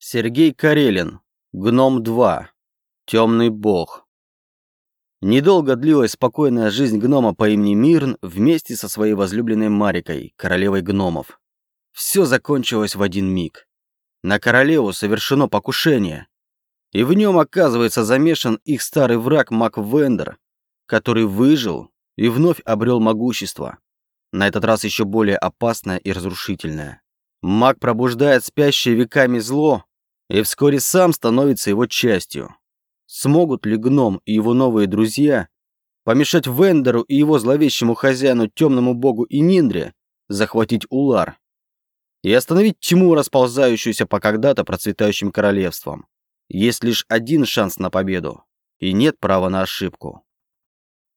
Сергей Карелин. Гном 2. Темный бог. Недолго длилась спокойная жизнь гнома по имени Мирн вместе со своей возлюбленной Марикой, королевой гномов. Все закончилось в один миг. На королеву совершено покушение. И в нем оказывается замешан их старый враг Мак Вендер, который выжил и вновь обрел могущество. На этот раз еще более опасное и разрушительное. Маг пробуждает спящее веками зло и вскоре сам становится его частью. Смогут ли гном и его новые друзья помешать Вендеру и его зловещему хозяину, темному богу и Ниндре, захватить Улар и остановить тьму, расползающуюся по когда-то процветающим королевствам? Есть лишь один шанс на победу, и нет права на ошибку.